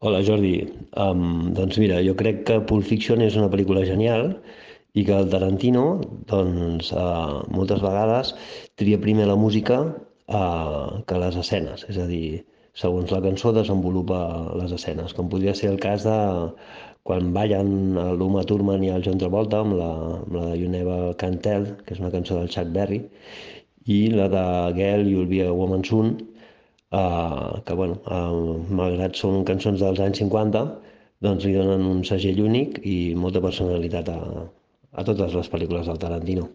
Hola Jordi, um, doncs mira, jo crec que Pulp Fiction és una pel·lícula genial i que el Tarantino, doncs, uh, moltes vegades tria primer la música uh, que les escenes, és a dir, segons la cançó desenvolupa les escenes, com podria ser el cas de quan ballen l'Uma Thurman i el John Travolta amb la, amb la You Never Can Tell, que és una cançó del Chuck Berry, i la de Girl You'll Be a Woman Soon, uh, que bueno, uh, malgrat són cançons dels anys 50, doncs li donen un segell únic i molta personalitat a, a totes les pel·lícules del Tarantino.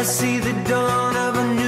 Moltes gràcies.